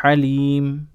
حليم.